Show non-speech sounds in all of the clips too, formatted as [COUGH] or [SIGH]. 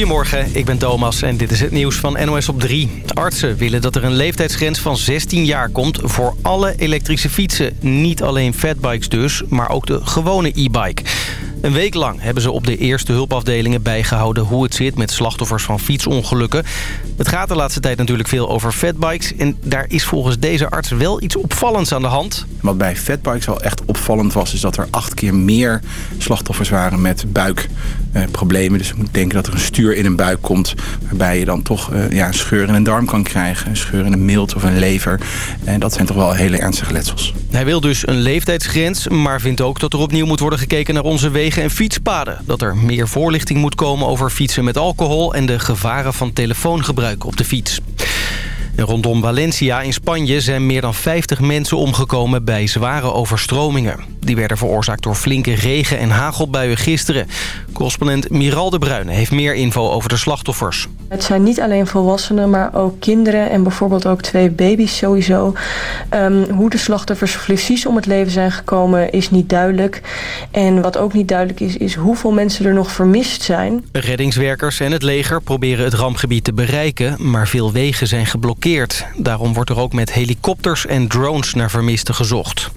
Goedemorgen, ik ben Thomas en dit is het nieuws van NOS op 3. Artsen willen dat er een leeftijdsgrens van 16 jaar komt voor alle elektrische fietsen. Niet alleen fatbikes dus, maar ook de gewone e-bike. Een week lang hebben ze op de eerste hulpafdelingen bijgehouden hoe het zit met slachtoffers van fietsongelukken. Het gaat de laatste tijd natuurlijk veel over fatbikes en daar is volgens deze arts wel iets opvallends aan de hand. Wat bij fatbikes al echt opvallend was is dat er acht keer meer slachtoffers waren met buikproblemen. dus je moet denken dat er een stuur in een buik komt waarbij je dan toch eh, ja, een scheur in een darm kan krijgen. Een scheur in een milt of een lever. En dat zijn toch wel hele ernstige letsels. Hij wil dus een leeftijdsgrens, maar vindt ook dat er opnieuw moet worden gekeken naar onze wegen en fietspaden. Dat er meer voorlichting moet komen over fietsen met alcohol... en de gevaren van telefoongebruik op de fiets. rondom Valencia in Spanje zijn meer dan 50 mensen omgekomen bij zware overstromingen. Die werden veroorzaakt door flinke regen- en hagelbuien gisteren. Correspondent Miral de Bruyne heeft meer info over de slachtoffers. Het zijn niet alleen volwassenen, maar ook kinderen en bijvoorbeeld ook twee baby's sowieso. Um, hoe de slachtoffers precies om het leven zijn gekomen is niet duidelijk. En wat ook niet duidelijk is, is hoeveel mensen er nog vermist zijn. Reddingswerkers en het leger proberen het rampgebied te bereiken, maar veel wegen zijn geblokkeerd. Daarom wordt er ook met helikopters en drones naar vermisten gezocht.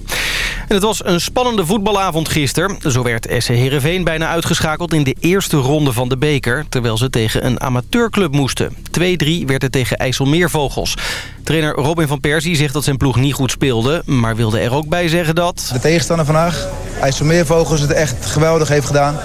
En het was een spannende voetbalavond gisteren. Zo werd SC Heerenveen bijna uitgeschakeld in de eerste ronde van de beker... terwijl ze tegen een amateurclub moesten. 2-3 werd het tegen IJsselmeervogels. Trainer Robin van Persie zegt dat zijn ploeg niet goed speelde... maar wilde er ook bij zeggen dat... De tegenstander vandaag, IJsselmeervogels, het echt geweldig heeft gedaan.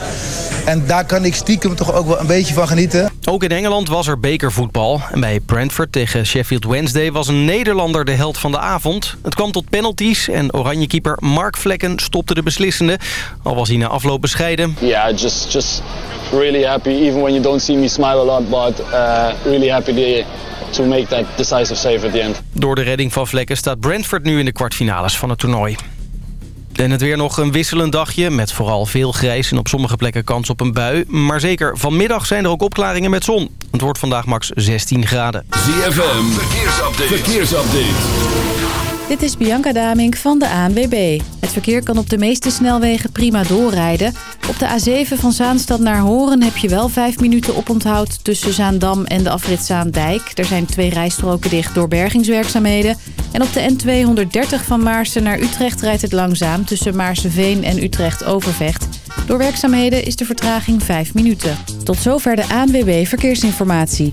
En daar kan ik stiekem toch ook wel een beetje van genieten. Ook in Engeland was er bekervoetbal. En bij Brentford tegen Sheffield Wednesday was een Nederlander de held van de avond. Het kwam tot penalties en oranjekeeper Mark Vlekken stopte de beslissende. Al was hij na afloop bescheiden. Yeah, just, just really happy. Even when you don't see me smile a lot, but uh, really happy to, to make that decisive save at the end. Door de redding van Vlekken staat Brentford nu in de kwartfinales van het toernooi. En het weer nog een wisselend dagje met vooral veel grijs en op sommige plekken kans op een bui. Maar zeker vanmiddag zijn er ook opklaringen met zon. Het wordt vandaag max 16 graden. ZFM, verkeersupdate. verkeersupdate. Dit is Bianca Damink van de ANWB. Het verkeer kan op de meeste snelwegen prima doorrijden. Op de A7 van Zaanstad naar Horen heb je wel 5 minuten oponthoud tussen Zaandam en de afrit Zaandijk. Er zijn twee rijstroken dicht door bergingswerkzaamheden. En op de N230 van Maarsen naar Utrecht rijdt het langzaam tussen Maarseveen en Utrecht-Overvecht. Door werkzaamheden is de vertraging 5 minuten. Tot zover de ANWB Verkeersinformatie.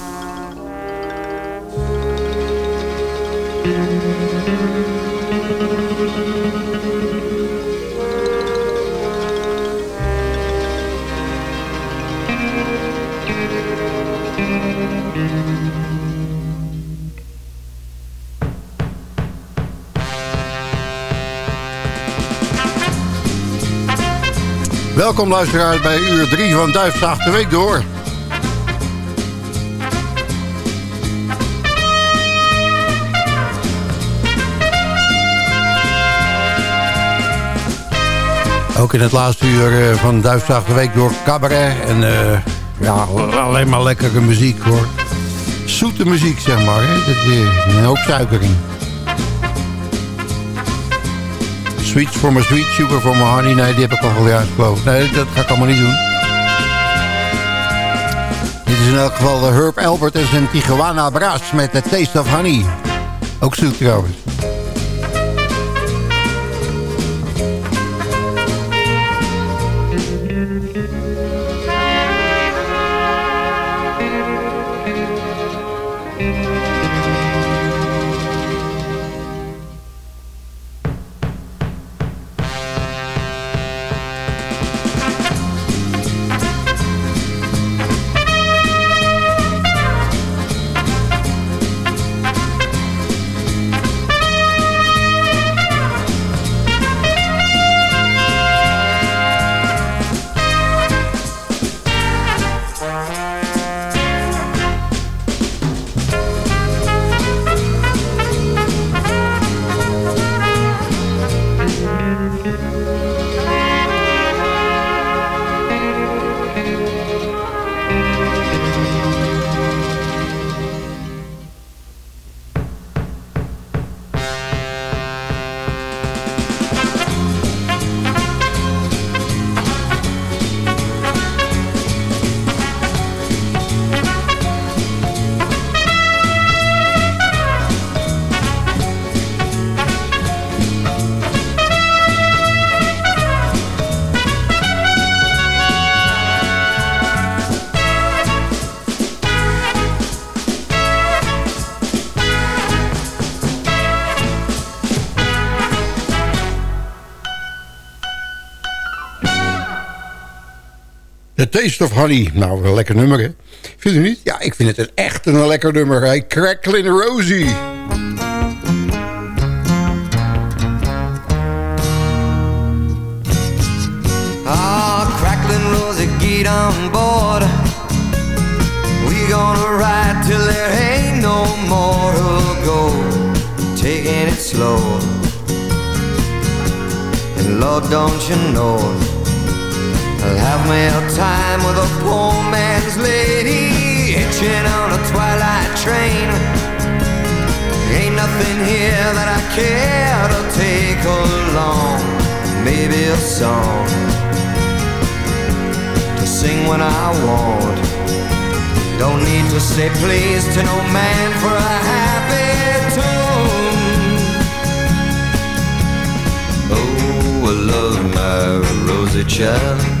Welkom luisteraars bij uur 3 van Duifzaag de Week door. Ook in het laatste uur eh, van Duifzaag de Week door cabaret. En uh, ja, alleen maar lekkere muziek hoor. Zoete muziek zeg maar. Hè? Dat, uh, ook suiker. Sweets for my sweet, sugar for my honey. Nee, die heb ik al geluid geloof Nee, dat ga ik allemaal niet doen. Dit is in elk geval de Herb Albert en zijn Tijuana Brass met The Taste of Honey. Ook zoet trouwens. Taste of Honey. Nou, een lekker nummer, hè? Vindt u niet? Ja, ik vind het een echt een lekker nummer. Hey, Cracklin' Rosie. Ah, crackling Rosie, get on board. We gonna ride till there ain't no more to go. Taking it slow. And Lord, don't you know, have a time with a poor man's lady, hitching on a twilight train. Ain't nothing here that I care to take along. Maybe a song to sing when I want. Don't need to say please to no man for a happy tune. Oh, I love my rosy child.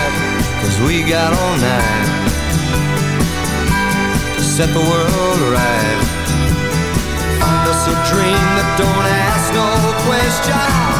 We got all night to set the world right. Find us a dream that don't ask no questions.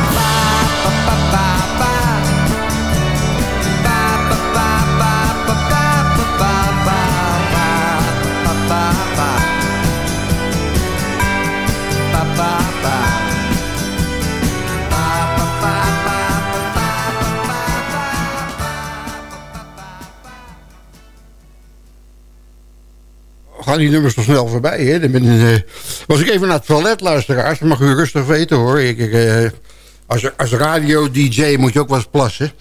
Gaan die nummers zo snel voorbij. Hè? Dan ben, eh, was ik even naar het toilet, luisteraars. Dat mag u rustig weten, hoor. Ik, ik, eh, als, als radio-dj moet je ook wel eens plassen.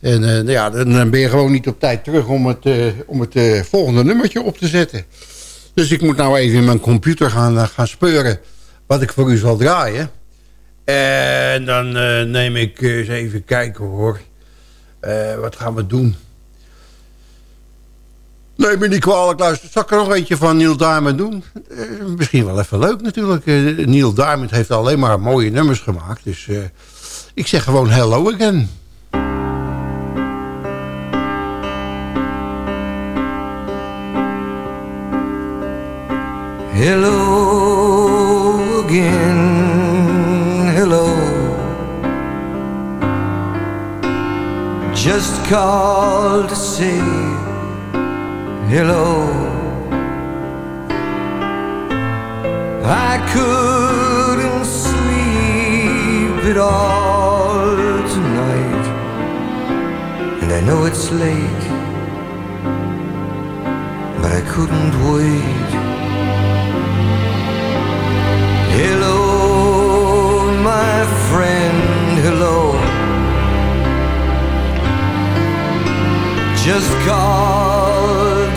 En eh, nou ja, dan, ben je gewoon niet op tijd terug om het, om het volgende nummertje op te zetten. Dus ik moet nou even in mijn computer gaan, gaan speuren wat ik voor u zal draaien. En dan neem ik eens even kijken, hoor. Wat gaan we doen? Nee, me niet kwalijk luisteren. Zal ik er nog eentje van Neil Diamond doen? Eh, misschien wel even leuk natuurlijk. Eh, Neil Diamond heeft alleen maar mooie nummers gemaakt. Dus eh, ik zeg gewoon hello again. Hello again, hello. Just called to say hello. I couldn't sleep at all tonight, and I know it's late, but I couldn't wait. Hello, my friend, hello. Just called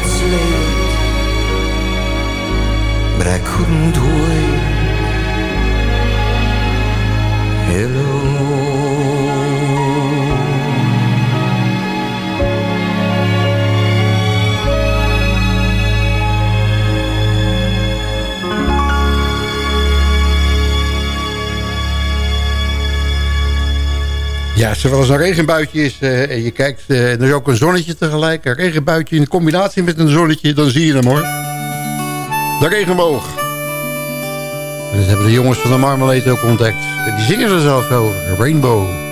It's late, but I couldn't wait. Hello. Ja, als er wel eens een regenbuitje is eh, en je kijkt... eh, en er is ook een zonnetje tegelijk. Een regenbuitje in combinatie met een zonnetje, dan zie je hem hoor. De regenboog. En dat hebben de jongens van de Marmalade ook ontdekt. En die zingen er zelfs over. Rainbow,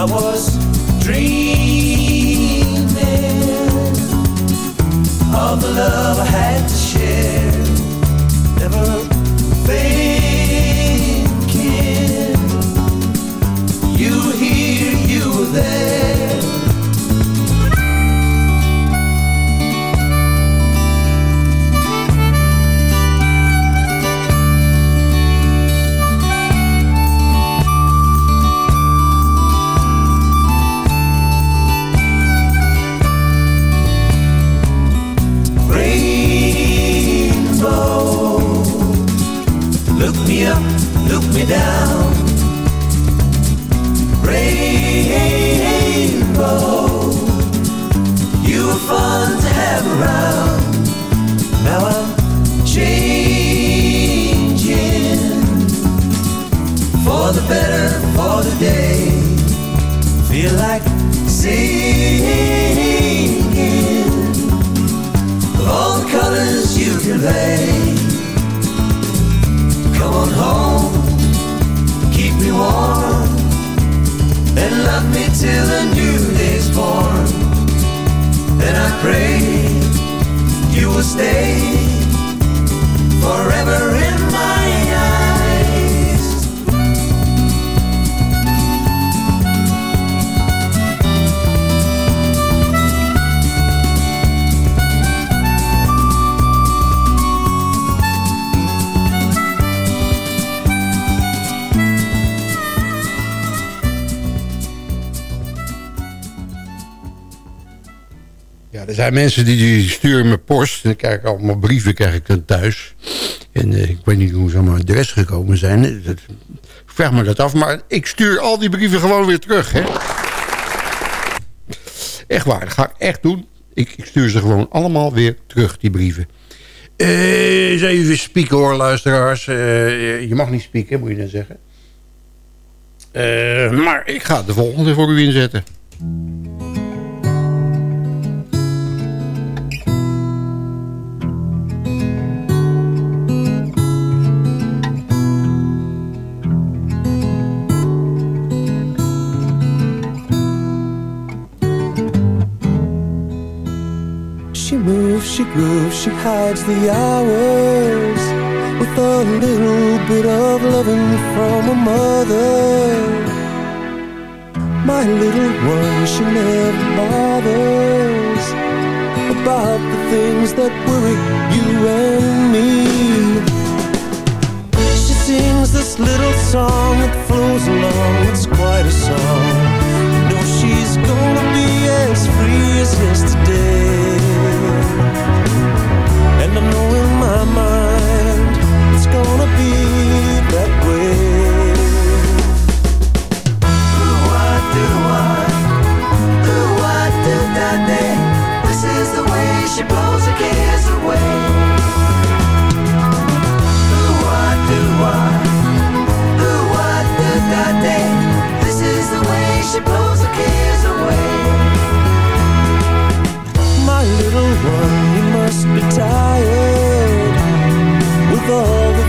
I was dreaming of the love I had Ja, er zijn mensen die, die sturen me post. En ik krijg allemaal brieven krijg ik dan thuis. En eh, ik weet niet hoe ze aan mijn adres gekomen zijn. Dat, ik vraag me dat af. Maar ik stuur al die brieven gewoon weer terug. Hè? Echt waar, dat ga ik echt doen. Ik, ik stuur ze gewoon allemaal weer terug, die brieven. Eh, eens even spieken hoor, luisteraars. Eh, je mag niet spieken, moet je dan zeggen. Maar ik ga de volgende voor u inzetten. She grooves, she hides the hours with a little bit of loving from a mother. My little one, she never bothers about the things that worry you and me. She sings this little song that flows along, it's quite a song. You know she's gonna be as free as yesterday. And I know in my mind it's gonna be that way. Do do that day. This is the way she blows her cares away. Do do that day. This is the way she blows cares away. My little one, must be tired with all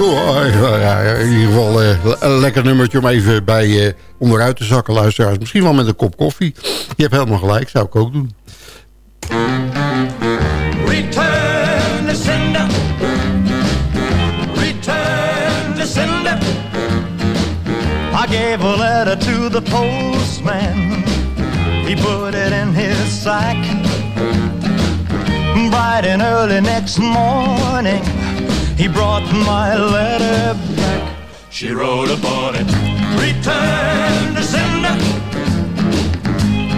Oh, in ieder geval eh, een lekker nummertje om even bij eh, onderuit te zakken, luisteraars. Misschien wel met een kop koffie. Je hebt helemaal gelijk, zou ik ook doen. Return the sender. Return the sender. I gave a letter to the postman. He put it in his sack. Bright and early next morning. He brought my letter back. She wrote upon it, Return to sender,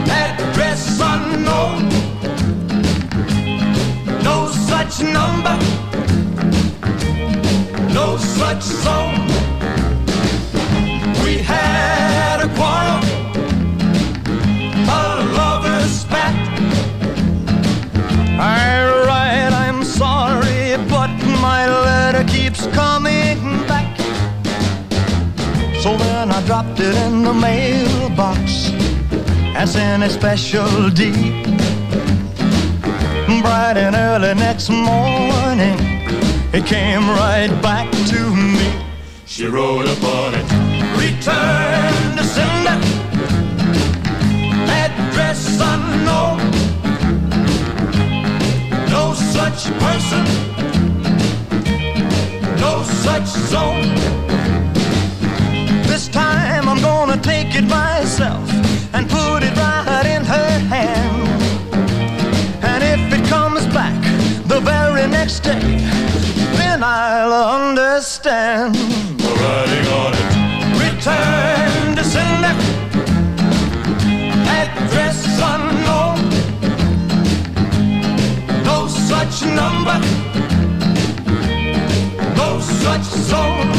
address unknown, no such number, no such zone. Keeps coming back. So then I dropped it in the mailbox and sent a special deed. Bright and early next morning, it came right back to me. She wrote upon it, return to sender, address unknown. No such person, no such zone. This time I'm gonna take it myself and put it right in her hand. And if it comes back the very next day, then I'll understand. Writing on it, return to sender, address unknown, no such number, zone.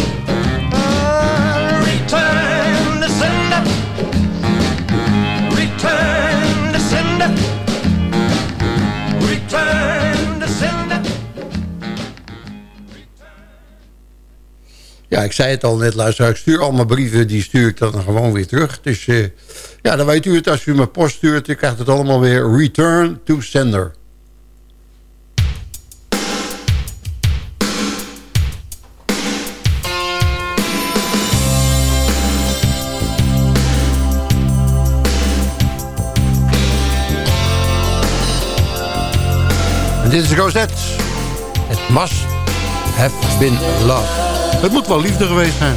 Uh, return sender, return to sender, return to sender. Ja, ik zei het al net, luister. Ik stuur allemaal brieven, die stuur ik dan gewoon weer terug. Dus ja, dan weet u het. Als u me post stuurt, dan krijgt het allemaal weer return to sender. Dit is Rosette. Het must have been love. Het moet wel liefde geweest zijn.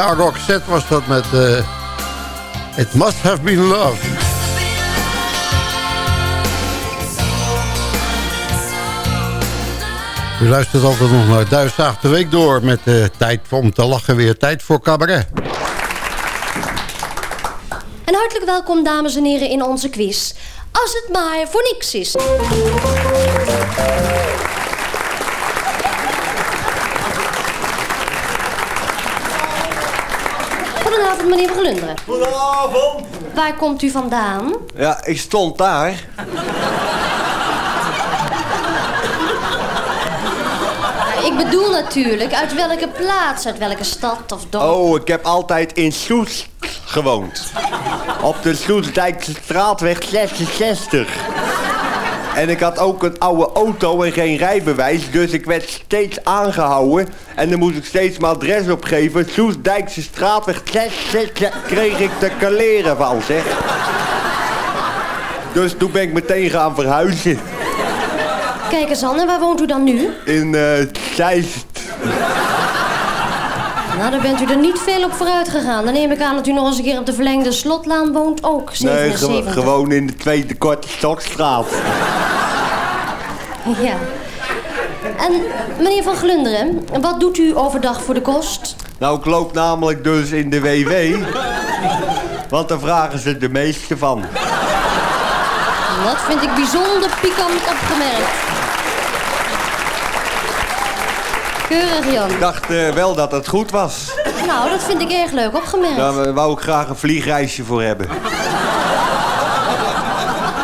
Ja, Roxette was dat met... eh, It Must Have Been Love. U luistert altijd nog naar Duitsdag de Week door... met uh, tijd om te lachen weer. Tijd voor cabaret. En hartelijk welkom, dames en heren, in onze quiz. Als het maar voor niks is. Goedenavond, meneer Van Glunderen. Goedenavond. Waar komt u vandaan? Ja, ik stond daar. Ik bedoel natuurlijk, uit welke plaats, uit welke stad of dorp? Oh, ik heb altijd in Soest gewoond. Op de Soestdijkse straatweg 66. En ik had ook een oude auto en geen rijbewijs, dus ik werd steeds aangehouden. En dan moest ik steeds mijn adres opgeven. Soestdijkse straatweg 66 kreeg ik te kaleren van, zeg. Dus toen ben ik meteen gaan verhuizen. Kijk eens aan, en waar woont u dan nu? In eh Zeist. Nou, daar bent u er niet veel op vooruit gegaan. Dan neem ik aan dat u nog eens een keer op de verlengde Slotlaan woont ook. Nee, gewo- 77. gewoon in de tweede korte stokstraat. Ja. En meneer Van Glunderen, wat doet u overdag voor de kost? Nou, ik loop namelijk dus in de WW. Want daar vragen ze de meeste van. Dat vind ik bijzonder pikant opgemerkt. Keurig, Jan. Ik dacht eh, wel dat het goed was. Nou, dat vind ik erg leuk opgemerkt. Daar wou ik graag een vliegreisje voor hebben.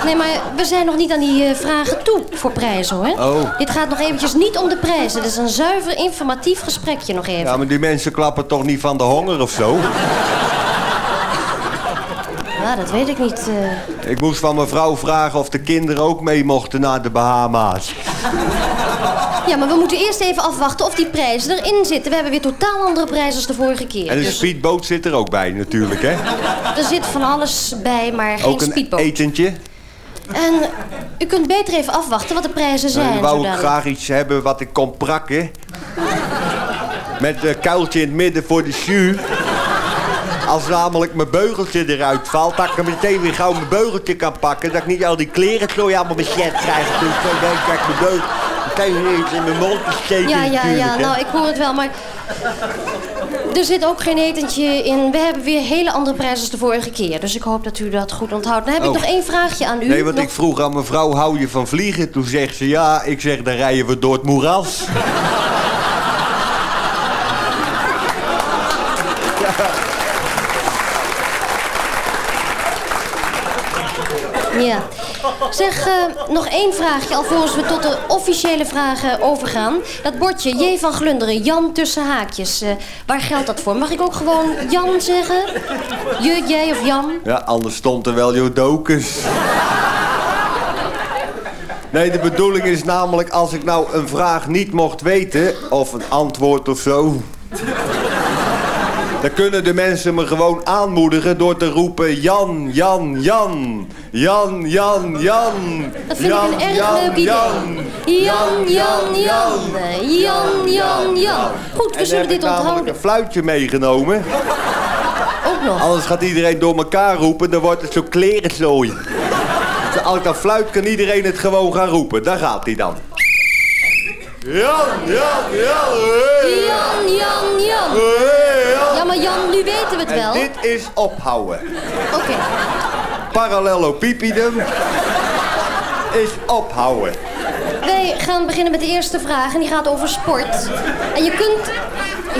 Nee, maar we zijn nog niet aan die eh, vragen toe voor prijzen, hoor. Oh. Dit gaat nog eventjes niet om de prijzen. Dit is een zuiver informatief gesprekje nog even. Ja, maar die mensen klappen toch niet van de honger of zo? Ja, dat weet ik niet. eh. Ik moest van mijn vrouw vragen of de kinderen ook mee mochten naar de Bahama's. Ja, maar we moeten eerst even afwachten of die prijzen erin zitten. We hebben weer totaal andere prijzen als de vorige keer. En een Dus speedboot zit er ook bij natuurlijk, hè? er zit van alles bij, maar geen Ook een speedboot. etentje. En u kunt beter even afwachten wat de prijzen zijn. Dan wou ik graag iets hebben wat ik kon prakken. Met een kuiltje in het midden voor de jus. Als namelijk mijn beugeltje eruit valt, dat ik meteen weer gauw mijn beugeltje kan pakken. Dat ik niet al die kleren zo allemaal besmet krijg. Dus ik denk ik mijn beugel meteen iets in mijn mond te steken. Ja, ja, ja, nou, ik hoor het wel, maar... Er zit ook geen etentje in. We hebben weer hele andere prijzen als de vorige keer. Dus ik hoop dat u dat goed onthoudt. Dan heb ik Oh. nog één vraagje aan u. Nee, want Nog- ik vroeg aan mevrouw, hou je van vliegen? Toen zegt ze ja. Ik zeg, dan rijden we door het moeras. Ja. Zeg, eh, nog één vraagje alvorens we tot de officiële vragen overgaan. Dat bordje J van Glunderen, Jan tussen haakjes. eh, waar geldt dat voor? Mag ik ook gewoon Jan zeggen? Je, jij of Jan? Ja, anders stond er wel Jodokus. Nee, de bedoeling is namelijk als ik nou een vraag niet mocht weten, of een antwoord of zo. Dan kunnen de mensen me gewoon aanmoedigen door te roepen Jan, Jan, Jan. Jan, Jan, Jan. Dat vind Jan, ik een erg Jan, leuk idee. Jan. Jan, Jan, Jan. Jan, Jan, Jan. Goed, we En zullen heb ik dit namelijk onthouden. een fluitje meegenomen. Ook nog. Anders gaat iedereen door elkaar roepen, dan wordt het zo klerenzooi. Als ik dan fluit, kan iedereen het gewoon gaan roepen. Daar gaat hij dan. Jan, Jan, Jan. Jan, Jan, Jan. Nu weten we het En wel. dit is ophouden. Oké. Parallelopipedum is ophouden. Wij gaan beginnen met de eerste vraag en die gaat over sport. En je kunt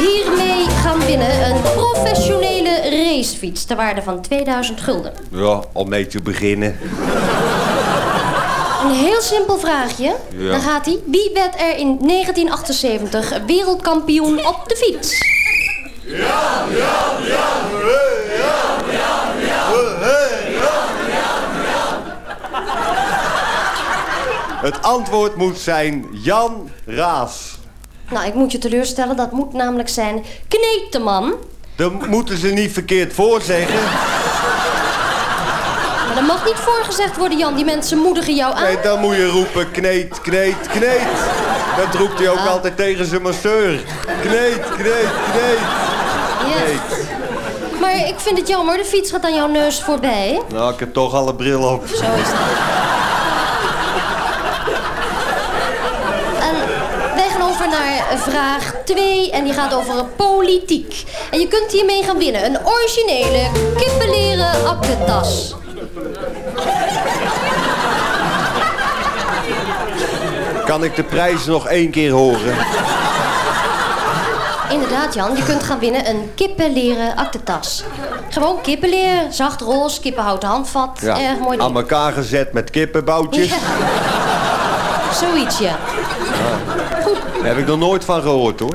hiermee gaan winnen een professionele racefiets ter waarde van 2000 gulden. Ja, om mee te beginnen. Een heel simpel vraagje. Ja. Dan gaat hij. Wie werd er in 1978 wereldkampioen op de fiets? Het antwoord moet zijn Jan Raas. Nou, ik moet je teleurstellen. Dat moet namelijk zijn Kneteman. Dan moeten ze niet verkeerd voorzeggen. Maar dat mag niet voorgezegd worden, Jan. Die mensen moedigen jou aan. Nee, dan moet je roepen kneet, kneet, kneet. Dat roept hij ook Ah. altijd tegen zijn masseur. Kneet, kneet, kneet. Maar ik vind het jammer, de fiets gaat aan jouw neus voorbij. Nou, ik heb toch al een bril op. Zo is dat. En wij gaan over naar vraag 2 en die gaat over politiek. En je kunt hiermee gaan winnen. Een originele kippenleren aktentas. Kan ik de prijs nog één keer horen? Inderdaad, Jan. Je kunt gaan winnen een kippenleren aktentas. Gewoon kippenleer, zacht roze, kippenhouten handvat. Erg mooi ding. aan elkaar gezet met kippenboutjes. Zoiets, ja. Daar heb ik nog nooit van gehoord, hoor.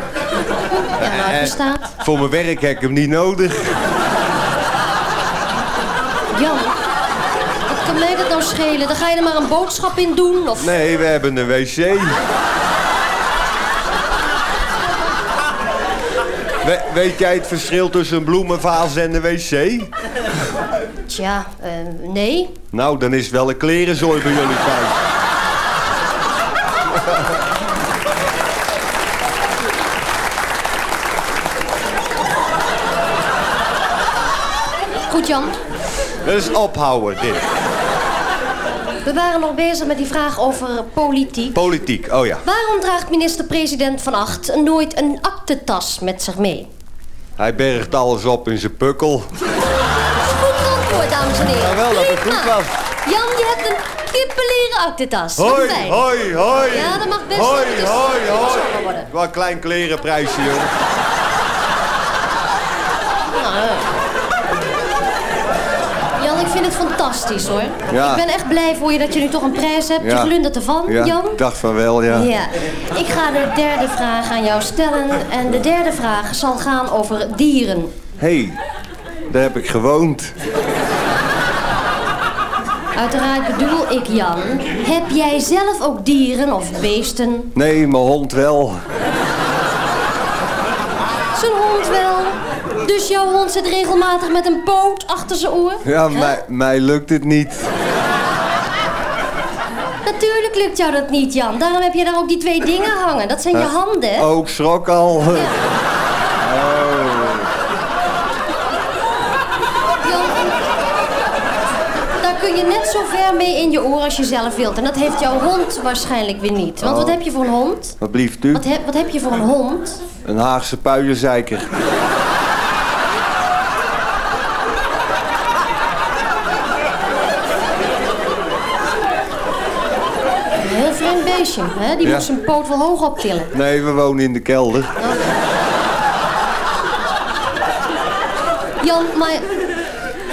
Ja, nou, het Eh, bestaat. Voor mijn werk heb ik hem niet nodig. Jan, wat kan mij dat nou schelen? Dan ga je er maar een boodschap in doen, of... Nee, we hebben een wc. We- weet jij het verschil tussen een bloemenvaas en een wc? Tja, eh, nee. Nou, dan is het wel een klerenzooi bij jullie thuis. Goed, Jan. Dus ophouden, dit. We waren nog bezig met die vraag over politiek. Politiek, oh ja. Waarom draagt minister-president Van Acht nooit een aktentas met zich mee? Hij bergt alles op in zijn pukkel. Goed antwoord, dames en heren. Ja, wel dat het goed was. Jan, je hebt een kippenleren aktentas. Wat Hoi, hoi, hoi. Ja, dat mag best. Hoi, is- hoi, hoi. worden. Wat een klein klerenprijsje, joh. Nou, eh. Jan, ik vind het fantastisch hoor. Ja. Ik ben echt blij voor je dat je nu toch een prijs hebt. Ja. Je glundert ervan, Ja, Jan. ik dacht van wel, ja. Ja. Ik ga de derde vraag aan jou stellen. En de derde vraag zal gaan over dieren. Hé, hey, daar heb ik gewoond. Uiteraard bedoel ik, Jan. Heb jij zelf ook dieren of beesten? Nee, mijn hond wel. Zijn hond wel. Dus jouw hond zit regelmatig met een poot achter zijn oor? Ja, mij, mij lukt het niet. Natuurlijk lukt jou dat niet, Jan. Daarom heb je daar ook die twee dingen hangen. Dat zijn je Eh, handen. Ook schrok al. [LAUGHS] Oh. Daar kun je net zo ver mee in je oor als je zelf wilt. En dat heeft jouw hond waarschijnlijk weer niet. Want wat Oh. heb je voor een hond? Wat blieft u? Wat, heb- wat heb je voor een hond? Een Haagse puienzeiker. Een hè? Die Ja. moet zijn poot wel hoog optillen. Nee, we wonen in de kelder. Jan, maar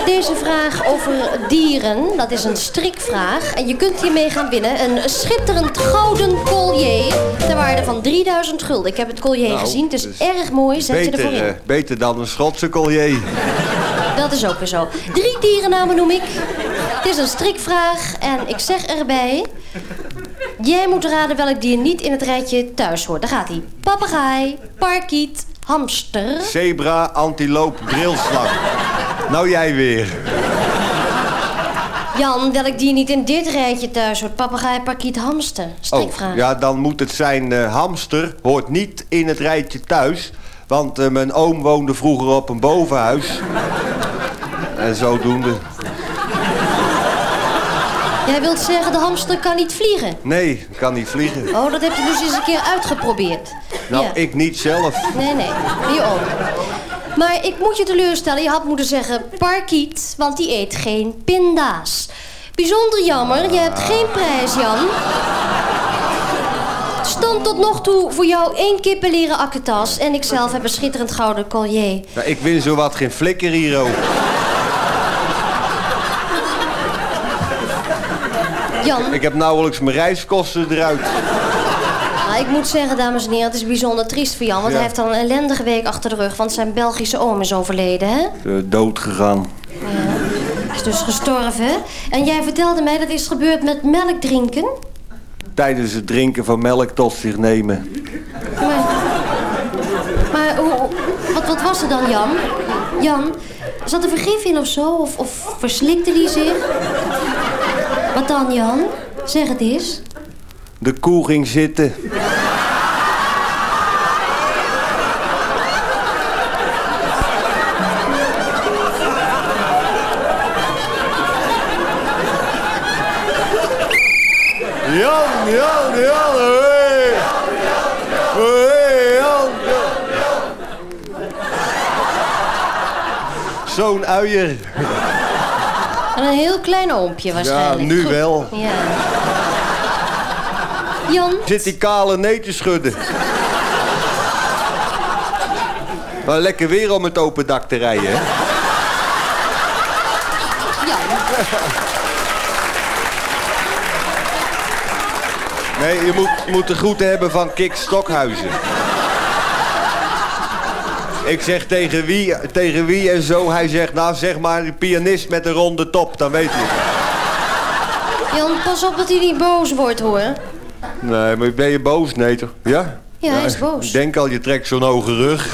deze vraag over dieren, dat is een strikvraag. En je kunt hiermee gaan winnen een schitterend gouden collier ter waarde van 3000 gulden. Ik heb het collier Nou, gezien, het is dus erg mooi. Zet je ervoor in. eh, beter dan een Schotse collier. Dat is ook weer zo. Drie dierennamen noem ik. Het is een strikvraag en ik zeg erbij... Jij moet raden welk dier niet in het rijtje thuis hoort. Daar gaat hij. Papegaai, parkiet, hamster... Zebra, antiloop, brilslang. Nou jij weer. Jan, welk dier niet in dit rijtje thuis hoort? Papegaai, parkiet, hamster. Strikvraag. Oh, ja, dan moet het zijn eh, hamster. Hoort niet in het rijtje thuis. Want eh, mijn oom woonde vroeger op een bovenhuis. En zodoende. Jij wilt zeggen, de hamster kan niet vliegen? Nee, kan niet vliegen. Oh, dat heb je dus eens een keer uitgeprobeerd. Nou, ja. ik niet zelf. Nee, nee, die oom. Maar ik moet je teleurstellen, je had moeten zeggen parkiet, want die eet geen pinda's. Bijzonder jammer, je hebt geen prijs, Jan. Stand tot nog toe voor jou één kippenleren akketas... en ik zelf heb een schitterend gouden collier. Nou, ik win zowat geen flikker hier ook. Ik heb nauwelijks mijn reiskosten eruit. nou, ik moet zeggen, dames en heren, het is bijzonder triest voor Jan... want Ja. hij heeft al een ellendige week achter de rug... want zijn Belgische oom is overleden, hè? Uh, dood gegaan. Is dus gestorven? En jij vertelde mij dat is gebeurd met melk drinken. Tijdens het drinken van melk tot zich nemen. Maar, maar hoe, wat, wat was er dan, Jan? Jan, zat er vergif in of zo? Of, of verslikte die zich? Wat dan, Jan? Zeg het eens. De koe ging zitten. Jan, Jan, Jan, hey. Hey, Jan. Zo'n uier. En een heel klein oompje Ja, waarschijnlijk. nu Goed. wel. Ja. Jan, Zit die kale nee te schudden. Maar lekker weer om het open dak te rijden, hè? Nee, je moet, moet de groeten hebben van Kik Stokhuizen. Ik zeg tegen wie, tegen wie en zo. Hij zegt, nou zeg maar, een pianist met een ronde top, dan weet je het. Jan, pas op dat hij niet boos wordt hoor. Nee, maar ben je boos? Nee toch? Ja? Ja, hij is boos. Ik denk al, je trekt zo'n hoge rug.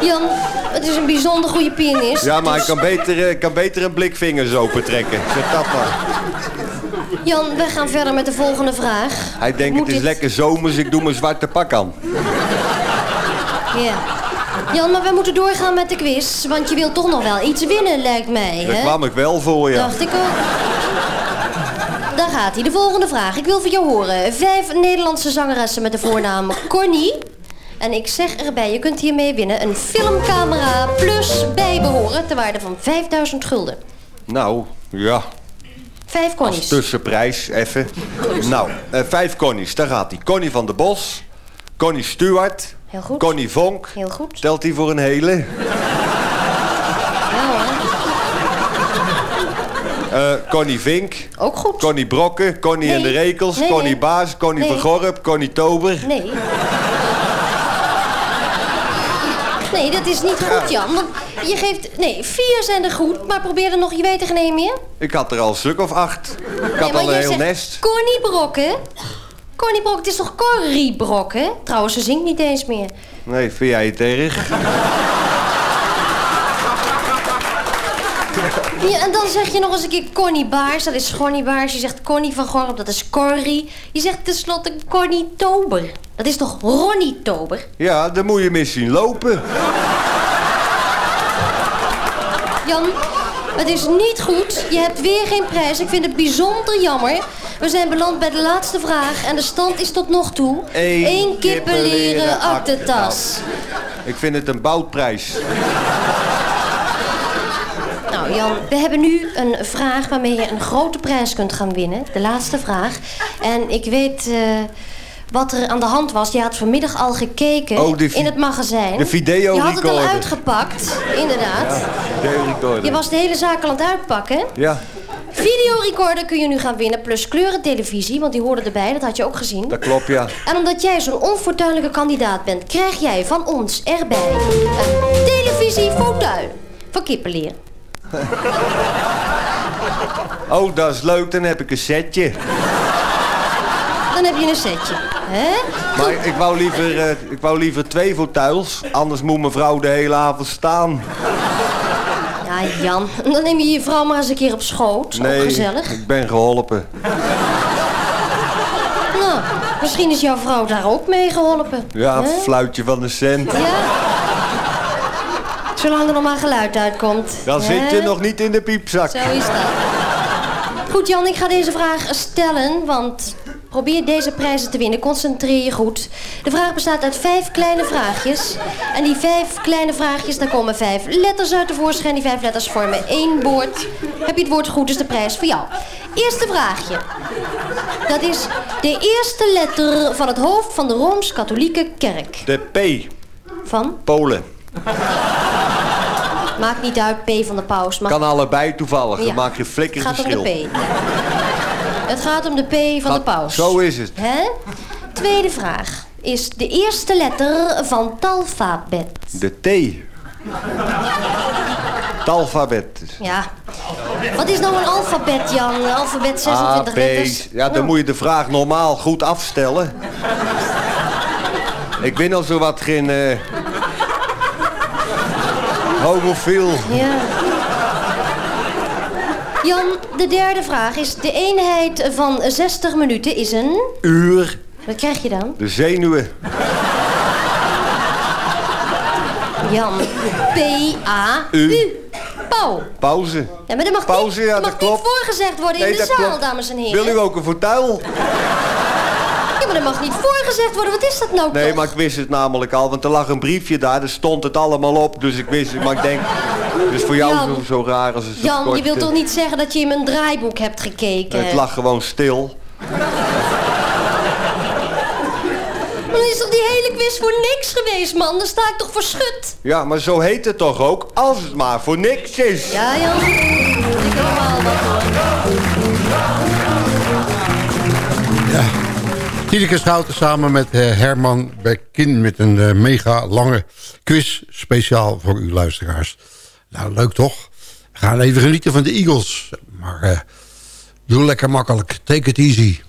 Jan, het is een bijzonder goede pianist. Ja, maar ik dus- kan beter, eh, kan beter een blikvingers opentrekken. Zeg dat maar. Jan, we gaan verder met de volgende vraag. Hij denkt, Moet het is dit- lekker zomers, ik doe mijn zwarte pak aan. Ja. Jan, maar we moeten doorgaan met de quiz. Want je wilt toch nog wel iets winnen, lijkt mij. Daar Hè? kwam ik wel voor, ja. Dacht ik ook. Daar gaat hij. De volgende vraag. Ik wil van jou horen. Vijf Nederlandse zangeressen met de voornaam Connie. En ik zeg erbij, je kunt hiermee winnen een filmcamera plus bijbehoren ter waarde van 5000 gulden. Nou, ja. Vijf Als Connies. tussenprijs, even. Nou, eh, vijf Connies, daar gaat hij. Connie van der Bos, Connie Stewart, Heel goed. Connie Vonk. Heel goed. Stelt hij voor een hele. Ja hoor. [LAUGHS] Eh, Connie Vink. Ook goed. Connie Brokken, Connie en de Nee. Rekels, Nee, Connie nee. Baas, Connie Nee. van Gorp, Connie Tober. Nee. Nee, dat is niet goed, Jan. Want je geeft... Nee, vier zijn er goed, maar probeer er nog je weet er geen meer. Ik had er al een stuk of acht. Ik Nee, had al een heel zegt nest. Connie Brokken. Connie Brokken, het is toch Corrie Brokken? Trouwens, ze zingt niet eens meer. Nee, vind jij het erg? Ja, en dan zeg je nog eens een keer Connie Baars, dat is Connie Baars. Je zegt Connie van Gorp, dat is Corrie. Je zegt tenslotte Connie Tober. Dat is toch Ronnie Tober? Ja, dan moet je zien lopen. Jan, het is niet goed. Je hebt weer geen prijs. Ik vind het bijzonder jammer. We zijn beland bij de laatste vraag en de stand is tot nog toe... Eén één kippenleren aktentas. Ik vind het een boutprijs. [LAUGHS] Nou Jan, we hebben nu een vraag waarmee je een grote prijs kunt gaan winnen. De laatste vraag. En ik weet eh, wat er aan de hand was. Je had vanmiddag al gekeken Oh, in het magazijn. de video Je had het al recorder. uitgepakt, inderdaad. Videorecorder. Je was de hele zaak al aan het uitpakken. Ja, Videorecorder kun je nu gaan winnen, plus kleurentelevisie, want die hoorde erbij, dat had je ook gezien. dat klopt, ja. En omdat jij zo'n onfortuinlijke kandidaat bent, krijg jij van ons erbij een televisiefauteuil van Kippenleer. [LAUGHS] Oh, dat is leuk, dan heb ik een setje. Dan heb je een setje. hè? Maar ik wou liever, eh, ik wou liever twee fauteuils. Anders moet mevrouw de hele avond staan. Ja, Jan, dan neem je je vrouw maar eens een keer op schoot. Nee, gezellig. ik ben geholpen. Nou, misschien is jouw vrouw daar ook mee geholpen. Ja, hè? fluitje van een cent. Ja. Zolang er nog maar geluid uitkomt. Dan zit je nog niet in de piepzak. Zo is dat. Goed Jan, ik ga deze vraag stellen, want probeer deze prijzen te winnen. Concentreer je goed. De vraag bestaat uit vijf kleine vraagjes. En die vijf kleine vraagjes, daar komen vijf letters uit tevoorschijn. Die vijf letters vormen één woord. Heb je het woord goed, is de prijs voor jou. Eerste vraagje. Dat is de eerste letter van het hoofd van de Rooms-Katholieke Kerk. De P. Van? Polen. Maakt niet uit, P van de paus. Mag... Kan allebei toevallig. Ja. Dan maak je flikker gaat verschil. de P. Het gaat om de P van de paus. Zo is het. Hè? Tweede vraag. Is de eerste letter van het alfabet. De T. Het alfabet. Ja. Wat is nou een alfabet, Jan? Een alfabet 26 A, B. letters. Ja, dan Nou, moet je de vraag normaal goed afstellen. Ik ben al zo wat geen... eh homofiel. Ja. Jan, de derde vraag is... De eenheid van 60 minuten is een... Uur. Wat krijg je dan? De zenuwen. Jan. P-A-U. U. Pauw. Pauze. Ja, maar dat mag, Pauze, niet, ja, dat mag klopt. niet voorgezegd worden in de zaal, klopt. dames en heren. Wil u ook een fortuil? Maar dat mag niet voorgezegd worden. Wat is dat nou Nee, toch? maar ik wist het namelijk al, want er lag een briefje daar, daar stond het allemaal op. Dus ik wist het, maar ik denk, dus voor jou Jan. zo, zo raar als het Jan, kort, je wilt toch niet zeggen dat je in mijn draaiboek hebt gekeken? Het lag gewoon stil. Maar dan is toch die hele quiz voor niks geweest, man? Dan sta ik toch voor schut? Ja, maar zo heet het toch ook, als het maar voor niks is. Ja, Jan. Ik allemaal wat hoor. Tineke Schouten samen met eh, Herman Bekin met een eh, mega lange quiz speciaal voor uw luisteraars. Nou, leuk toch? We gaan even genieten van de Eagles. Maar eh, doe lekker makkelijk. Take it easy.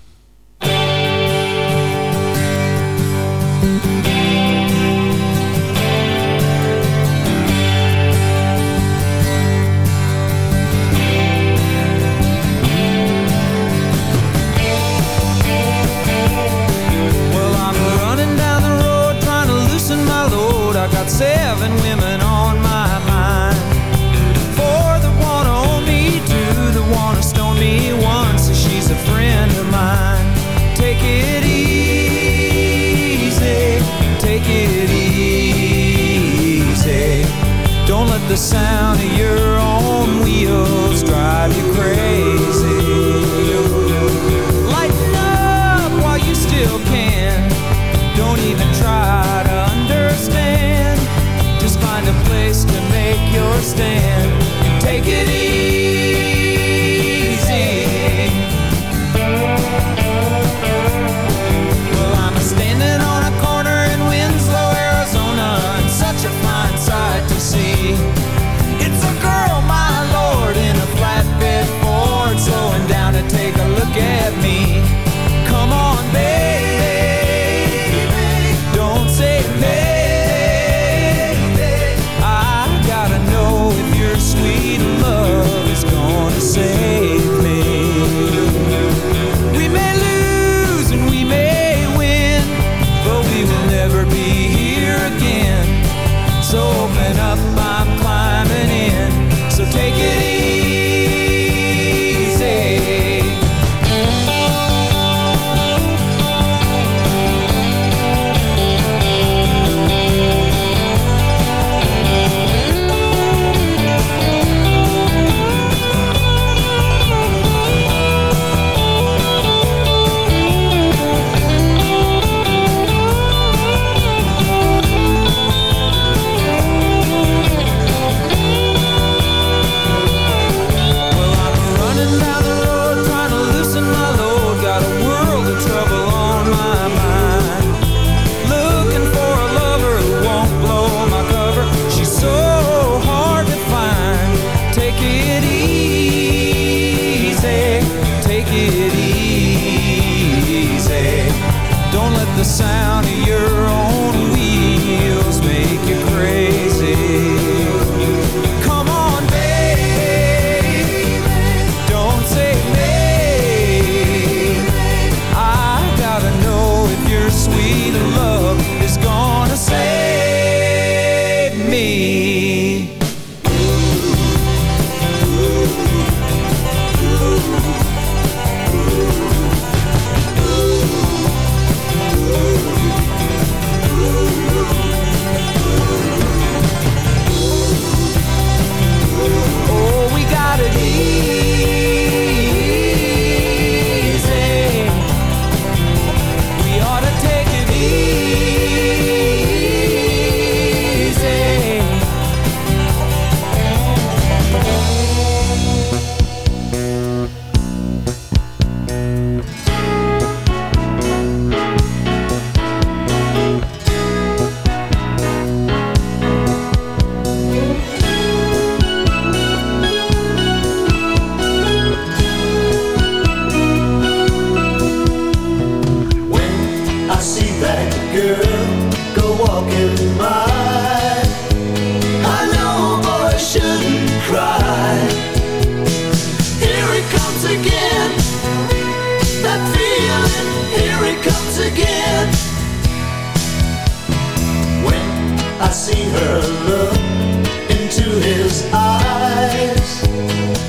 The sound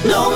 No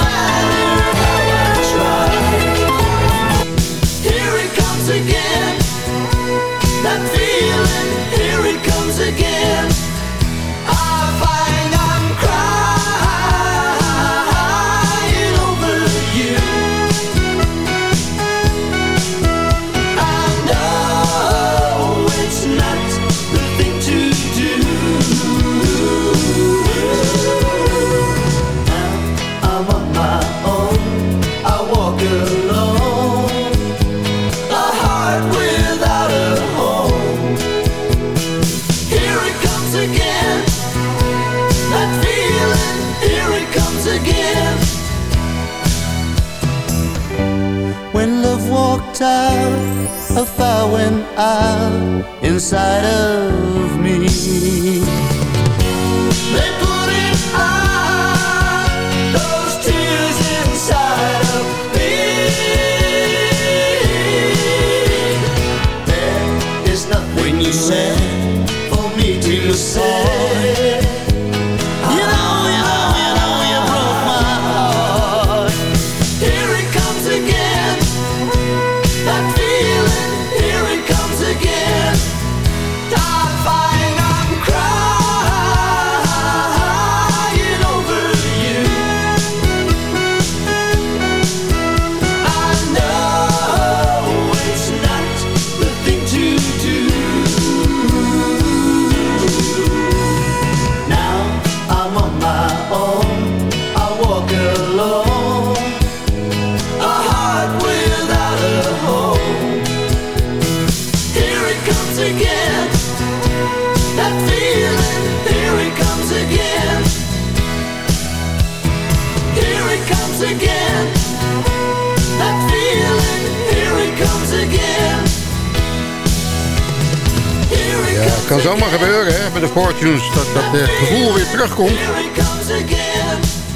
zomaar gebeuren hè, bij de Fortunes dat dat eh, gevoel weer terugkomt.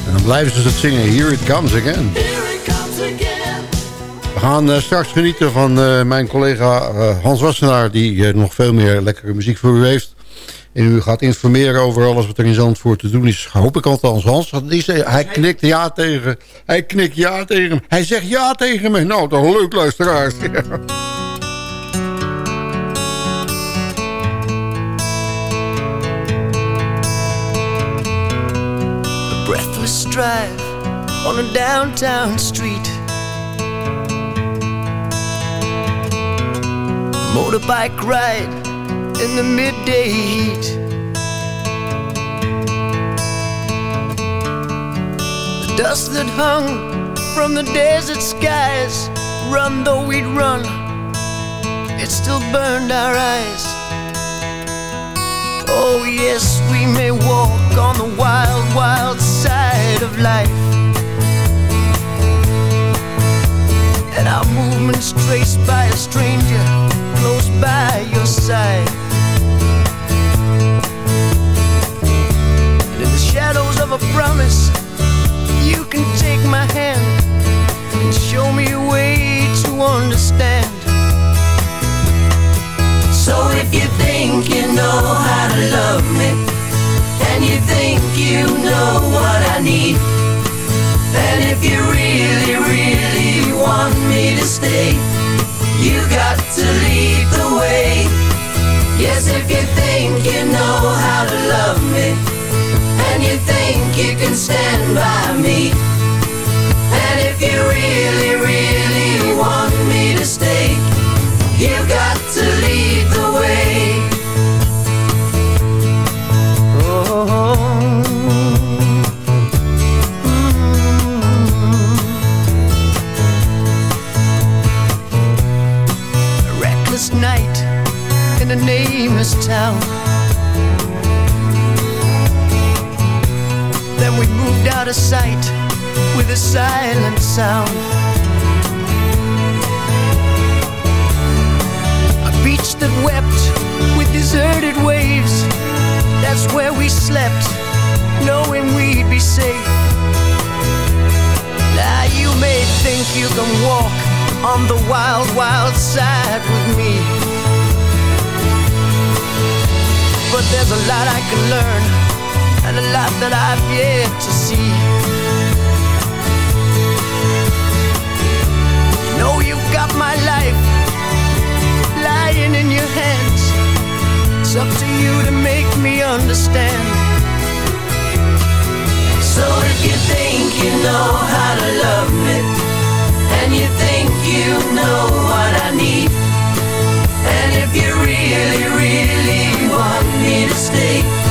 En dan blijven ze het zingen. Here it comes again. We gaan eh, straks genieten van eh, mijn collega Hans Wassenaar... die nog veel meer lekkere muziek voor u heeft. En u gaat informeren over alles wat er in Zandvoort te doen is. Hoop ik althans. Hans, hij knikt ja tegen. Hij knikt ja tegen me. Hij zegt ja tegen me. Nou, toch leuk luisteraars. [LAUGHS] drive on a downtown street. Motorbike ride in the midday heat. The dust that hung from the desert skies, run though we'd run, it still burned our eyes. Oh, yes, we may walk on the wild, wild side of life. And our movements traced by a stranger close by your side. And in the shadows of a promise, you can take my hand and show me a way to understand. So if you think you can stand by me, of sight with a silent sound. A beach that wept with deserted waves. That's where we slept, knowing we'd be safe. Now you may think you can walk on the wild, wild side with me. But there's a lot I can learn, a lot that I've yet to see. You know you've got my life lying in your hands. It's up to you to make me understand. So if you think you know how to love me, and you think you know what I need, and if you really, really want me to stay,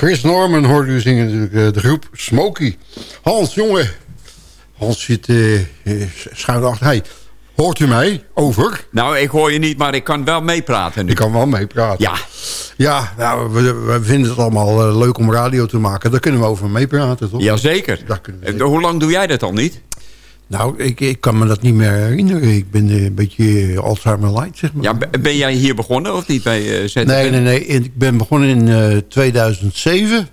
Chris Norman hoorde u zingen natuurlijk eh, de groep Smokey. Hans, jongen. Hans zit eh, schuin achter. Hey, hoort u mij? Over? Nou, ik hoor je niet, maar ik kan wel meepraten nu. Ik kan wel meepraten. Ja. Ja, nou, we, we vinden het allemaal leuk om radio te maken. Daar kunnen we over meepraten, toch? Jazeker. En Hoe lang doe jij dat al niet? Nou, ik, ik kan me dat niet meer herinneren. Ik ben eh, een beetje Alzheimer light, zeg maar. Ja, ben jij hier begonnen of niet bij eh ZFM? Nee, nee, nee. Ik ben begonnen in eh, 2007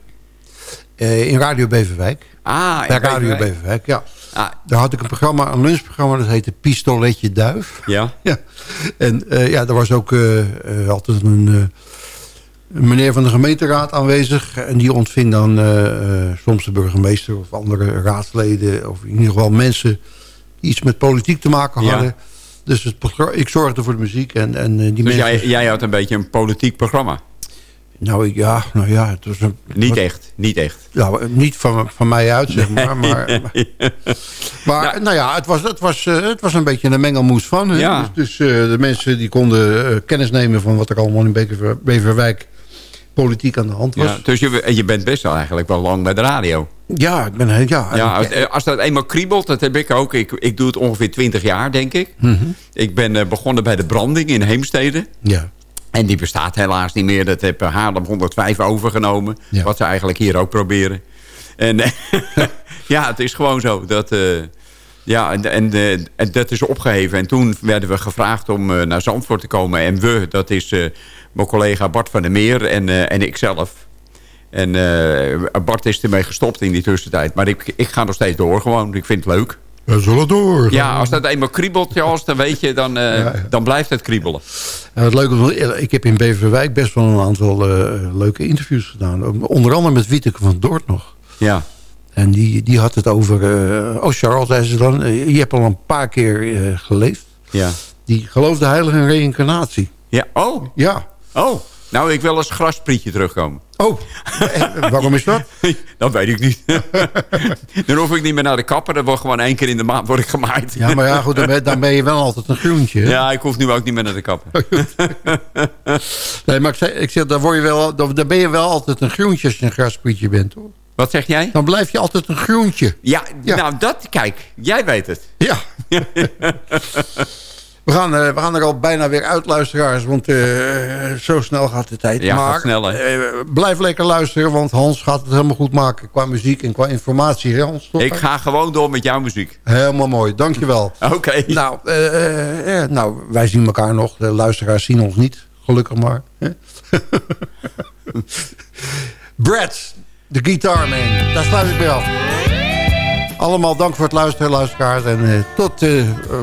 eh, in Radio Beverwijk. Ah, in Bij Radio Beverwijk. Beverwijk, ja. Ah. Daar had ik een programma, een lunchprogramma, dat heette Pistoletje Duif. Ja. [LAUGHS] ja. En eh, ja, daar was ook eh, eh, altijd een, eh, een meneer van de gemeenteraad aanwezig. En die ontving dan eh, eh, soms de burgemeester of andere raadsleden. Of in ieder geval mensen die iets met politiek te maken Ja. hadden. Dus het, ik zorgde voor de muziek. En, en eh, die Dus mensen... jij, jij had een beetje een politiek programma? Nou ja, nou ja, het was een... Niet wat- echt, niet echt. Nou, niet van, van mij uit, zeg maar. Maar, [LAUGHS] maar Nou. nou ja, het was, het, was, het was een beetje een mengelmoes van. Ja. Dus, dus de mensen die konden kennis nemen van wat er allemaal in Bever- Beverwijk politiek aan de hand was. Ja, dus je, je bent best wel eigenlijk wel lang bij de radio. Ja, ik ben... heel- Ja, Ja, ik- als, als dat eenmaal kriebelt, dat heb ik ook. Ik, ik doe het ongeveer 20 jaar, denk ik. Mhm. Ik ben eh, begonnen bij de branding in Heemstede. Ja. En die bestaat helaas niet meer. Dat eh, Haarlem 105 overgenomen. Ja. Wat ze eigenlijk hier ook proberen. En eh, [LAUGHS] ja, het is gewoon zo. Dat, eh, ja, en, en, eh, en dat is opgeheven. En toen werden we gevraagd om eh, naar Zandvoort te komen. En we, dat is eh, mijn collega Bart van der Meer en, eh, en ikzelf. En eh, Bart is ermee gestopt in die tussentijd. Maar ik, ik ga nog steeds door gewoon. Ik vind het leuk. We zullen door. Ja, als dat eenmaal kriebelt, Charles, dan weet je, dan, eh, dan blijft het kriebelen. En wat leuk, want ik heb in Beverwijk best wel een aantal leuke interviews gedaan. Onder andere met Wieteke van Doort nog. Ja. En die, die had het over... oh Charles, zei ze dan, je hebt al een paar keer geleefd. Ja. Die geloofde heilig in reïncarnatie. Ja, oh. Ja. Oh, nou, ik wil als grasprietje terugkomen. Oh, eh, waarom is dat? [LAUGHS] dat weet ik niet. [LAUGHS] dan hoef ik niet meer naar de kapper. Dan word gewoon één keer in de maand word ik gemaaid. Ja, maar ja, goed, dan ben, dan ben je wel altijd een groentje. hè? Ja, ik hoef nu ook niet meer naar de kapper. [LAUGHS] Nee, maar ik, zeg, ik zeg, dan, word je wel, dan, dan ben je wel altijd een groentje als je een grasprietje bent, hoor. Wat zeg jij? Dan blijf je altijd een groentje. Ja, nou dat, kijk, jij weet het. Ja. We gaan, eh, we gaan er al bijna weer uit, luisteraars. Want eh, zo snel gaat de tijd. Ja, maar snel, eh, blijf lekker luisteren, want Hans gaat het helemaal goed maken. Qua muziek en qua informatie. Hè, Hans? Ik ga gewoon door met jouw muziek. Helemaal mooi, dankjewel. [LAUGHS] Oké. Nou, eh, eh, nou, wij zien elkaar nog. De luisteraars zien ons niet. Gelukkig maar. [LAUGHS] Brad, de Guitar Man. Daar sluit ik bij af. Allemaal dank voor het luisteren, luisteraars. En eh, tot, eh,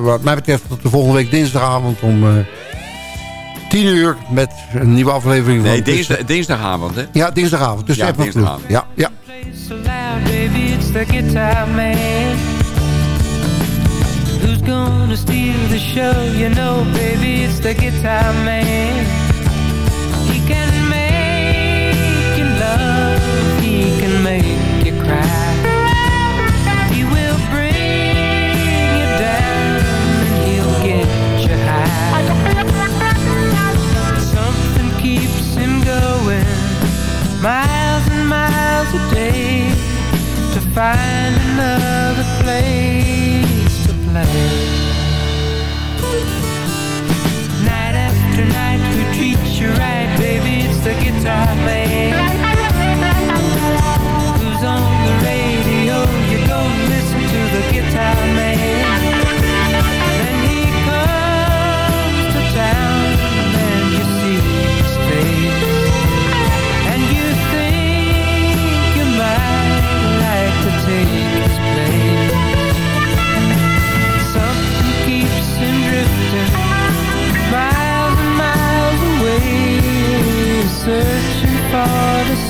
wat mij betreft, tot de volgende week dinsdagavond om eh 10 uur met een nieuwe aflevering Nee, van... dinsdag, dinsdagavond, hè? Ja, dinsdagavond. Dus Ja, even dinsdagavond. Ja, ja. Who's gonna steal the show? You know, baby, it's the guitar man. He can make you love, he can make you cry. Night after night, who treats you right, baby? It's the guitar man.